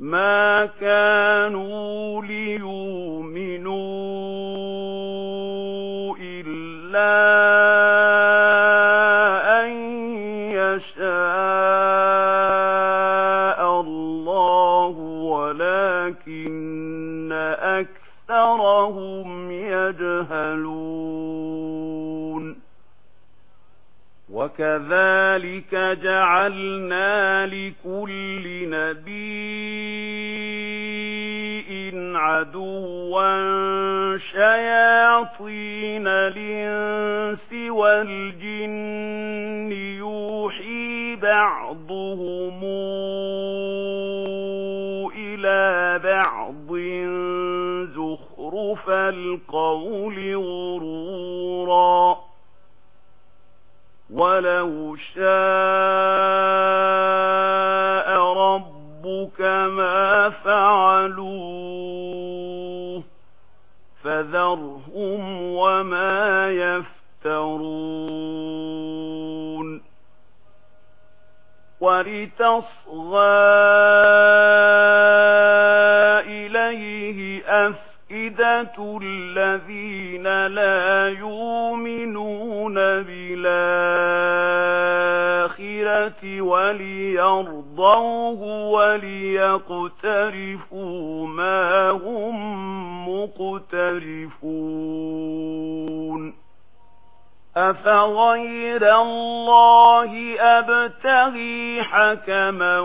ما كانوا ليؤمنوا إلا وَكَذَلِكَ جَعَلْنَا لِكُلِّ نَبِيٍّ عَدُوًّا شَيَاطِينَ الْإِنسِ وَالْجِنِّ يُوحِي بَعْضُهُمْ إِلَى بَعْضٍ زُخْرُفَ الْقَوْلِ غُرُورًا ولو شاء ربك ما فعلوه فذرهم وما يفترون ولتصغى إليه أفئدة الذين لا يؤمنون بلا وليرضوه وليقترفوا ما هم مقترفون. أفغير الله أبتغي حكما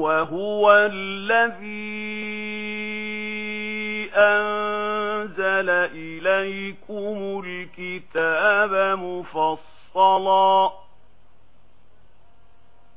وهو الذي أنزل إليكم الكتاب مفصلا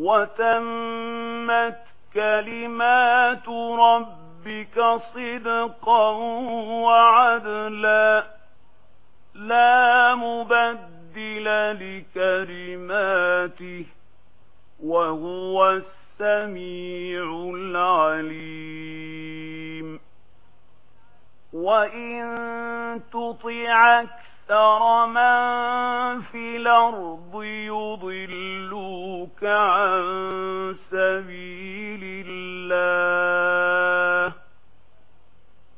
وتمت كلمات ربك صدقا وعدلا لا مبدل لكلماته وهو السميع العليم. وإن تطع أكثر من في الأرض يضل عن سبيل الله.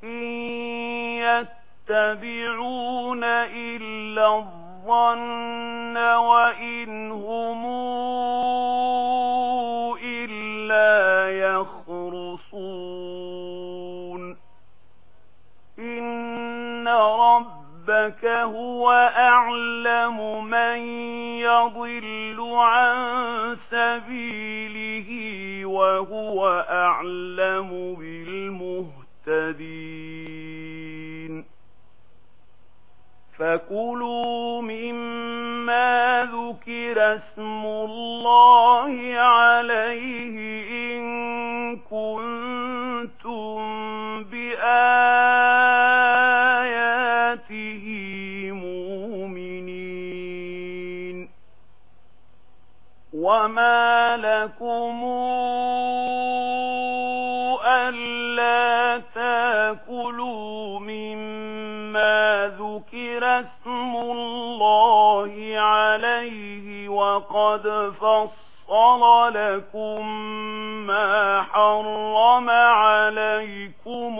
إن يتبعون إلا الظن وإن إلا يخرصون. إن ربك هو أعلم من يضل عن سبيله وهو أعلم بالمهتدين. فكلوا مما ذكر اسم الله عليه وما لكم ألا تاكلوا مما ذكر اسم الله عليه وقد فصل لكم ما حرم عليكم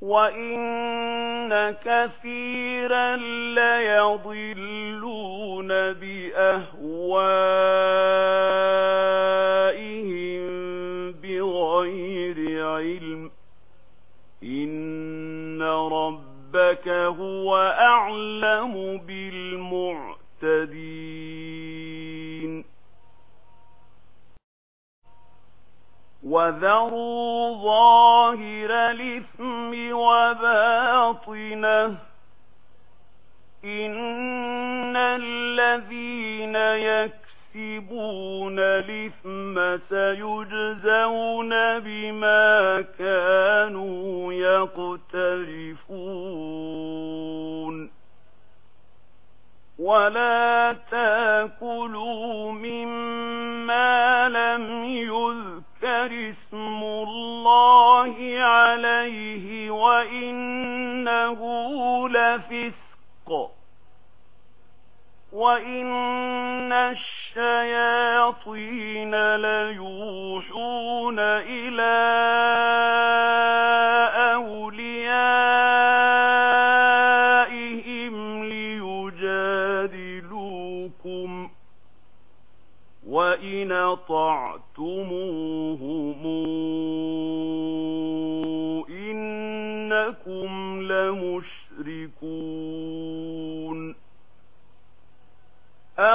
وَإِنَّ كَثِيرًا لَّيَضِلُّونَ بِأَهْوَائِهِم بِغَيْرِ عِلْمٍ إِنَّ رَبَّكَ هُوَ أَعْلَمُ بِالْمُعْتَدِينَ وذروا ظاهر الإثم وباطنه إن الذين يكسبون الإثم سيجزون بما كانوا يقترفون ولا تأكلوا مما لم يذكر يذكر اسم الله عليه وإنه لفسق وإن الشياطين ليوحون إلى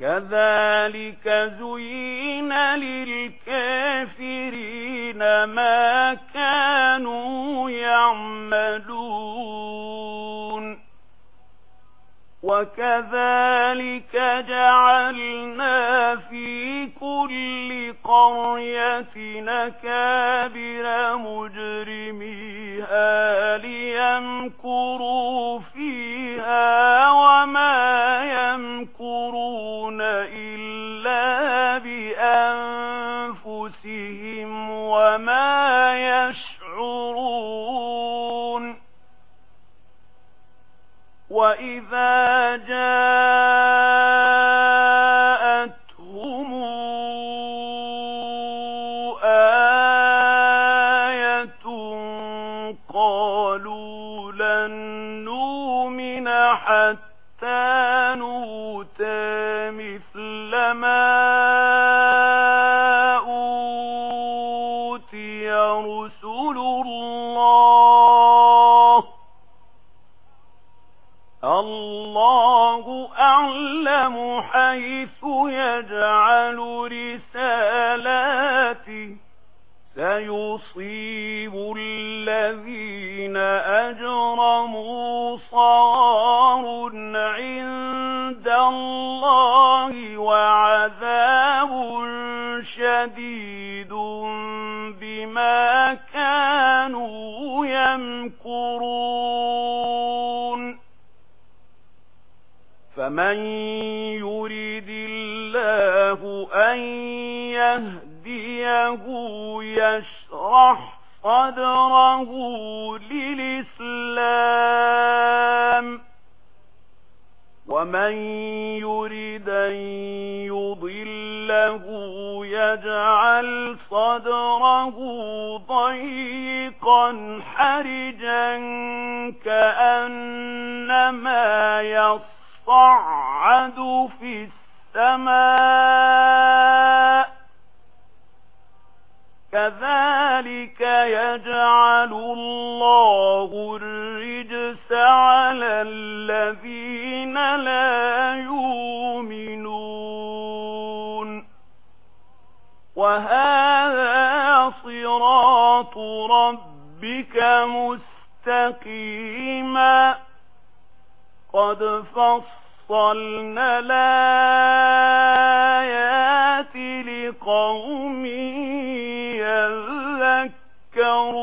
كذلك زين للكافرين ما كانوا يعملون. وكذلك جعلنا في كل قرية نكابر مجرميها ليمكرون أعلم حيث يجعل رسالاته. سيصيب الذين أجرموا فمن يريد الله أن يهديه يشرح صدره للإسلام ومن يريد أن يضله يجعل صدره ضيقا حرجا كأنما يصدر يصعد في السماء كذلك يجعل الله الرجس على الذين لا يؤمنون وهذا صراط ربك مستقيما قد فَصَّلْنَا الْآيَاتِ لِقَوْمٍ يَذَّكَّرُونَ